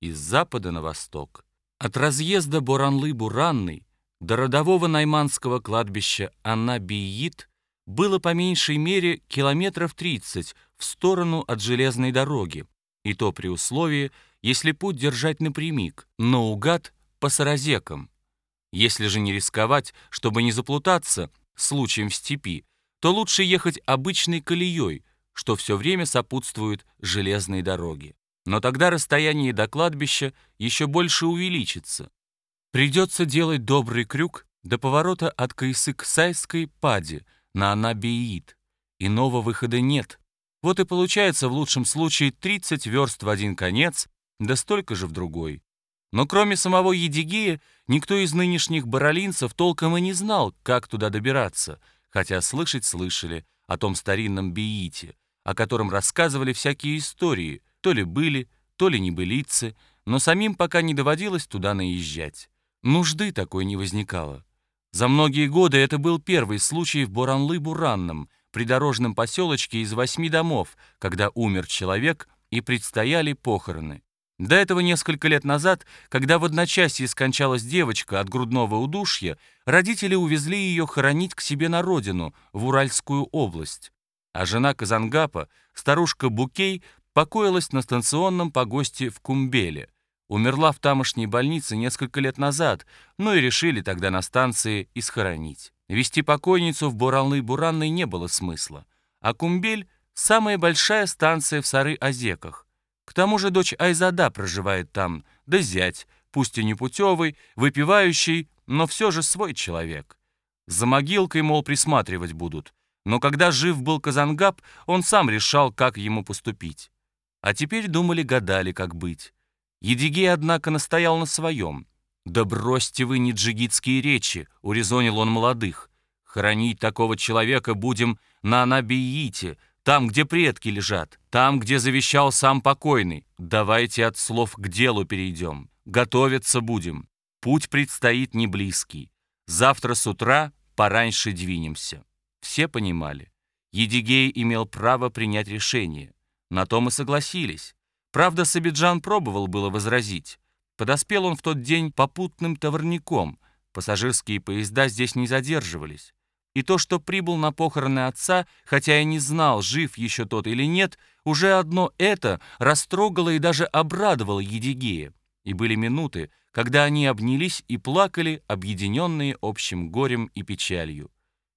из запада на восток. От разъезда Боранлы-Буранной до родового найманского кладбища Анна-Биит было по меньшей мере километров 30 в сторону от железной дороги, и то при условии, если путь держать напрямик, наугад по саразекам. Если же не рисковать, чтобы не заплутаться случаем в степи, то лучше ехать обычной колеей, что все время сопутствует железной дороге. Но тогда расстояние до кладбища еще больше увеличится. Придется делать добрый крюк до поворота от Кайсык-Сайской пади на Анабиит. Иного выхода нет. Вот и получается в лучшем случае 30 верст в один конец, да столько же в другой. Но кроме самого Едигея, никто из нынешних баролинцев толком и не знал, как туда добираться, хотя слышать слышали о том старинном Биите, о котором рассказывали всякие истории — то ли были, то ли небылицы, но самим пока не доводилось туда наезжать. Нужды такой не возникало. За многие годы это был первый случай в Буранлы-Буранном, придорожном поселочке из восьми домов, когда умер человек и предстояли похороны. До этого несколько лет назад, когда в одночасье скончалась девочка от грудного удушья, родители увезли ее хоронить к себе на родину, в Уральскую область. А жена Казангапа, старушка Букей, покоилась на станционном погосте в Кумбеле. Умерла в тамошней больнице несколько лет назад, но и решили тогда на станции и схоронить. Вести покойницу в Буралны-Буранной не было смысла. А Кумбель — самая большая станция в Сары-Озеках. К тому же дочь Айзада проживает там, да зять, пусть и не путевый, выпивающий, но все же свой человек. За могилкой, мол, присматривать будут. Но когда жив был Казангаб, он сам решал, как ему поступить. А теперь думали-гадали, как быть. Едигей, однако, настоял на своем. «Да бросьте вы неджигитские речи», — урезонил он молодых. «Хоронить такого человека будем на Анабиите, там, где предки лежат, там, где завещал сам покойный. Давайте от слов к делу перейдем. Готовиться будем. Путь предстоит не близкий. Завтра с утра пораньше двинемся». Все понимали. Едигей имел право принять решение. На то мы согласились. Правда, Сабиджан пробовал было возразить. Подоспел он в тот день попутным товарником. Пассажирские поезда здесь не задерживались. И то, что прибыл на похороны отца, хотя и не знал, жив еще тот или нет, уже одно это растрогало и даже обрадовало Едигея. И были минуты, когда они обнялись и плакали, объединенные общим горем и печалью.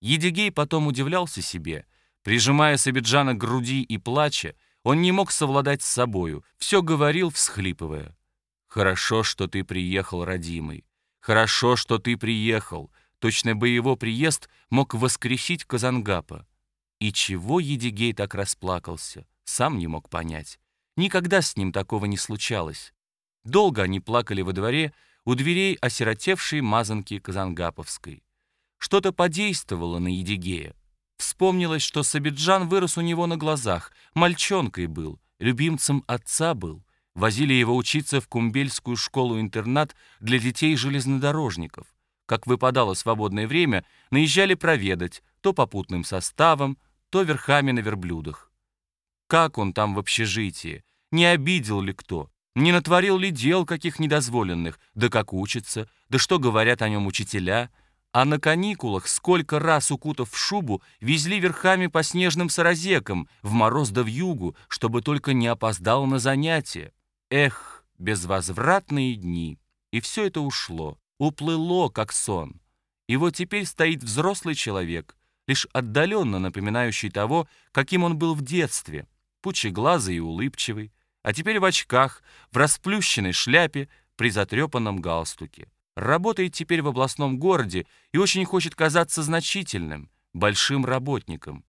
Едигей потом удивлялся себе. Прижимая Сабиджана к груди и плача, он не мог совладать с собою, все говорил, всхлипывая. «Хорошо, что ты приехал, родимый. Хорошо, что ты приехал». Точно бы его приезд мог воскресить Казангапа. И чего Едигей так расплакался, сам не мог понять. Никогда с ним такого не случалось. Долго они плакали во дворе у дверей осиротевшей мазанки Казангаповской. Что-то подействовало на Едигея. Вспомнилось, что Сабиджан вырос у него на глазах, мальчонкой был, любимцем отца был. Возили его учиться в Кумбельскую школу-интернат для детей-железнодорожников. Как выпадало свободное время, наезжали проведать, то попутным составом, то верхами на верблюдах. Как он там в общежитии? Не обидел ли кто? Не натворил ли дел каких недозволенных? Да как учится? Да что говорят о нем учителя? А на каникулах, сколько раз укутав в шубу, везли верхами по снежным саразекам, в мороз да в югу, чтобы только не опоздал на занятия. Эх, безвозвратные дни. И все это ушло, уплыло, как сон. И вот теперь стоит взрослый человек, лишь отдаленно напоминающий того, каким он был в детстве, пучеглазый и улыбчивый, а теперь в очках, в расплющенной шляпе, при затрепанном галстуке. Работает теперь в областном городе и очень хочет казаться значительным, большим работником.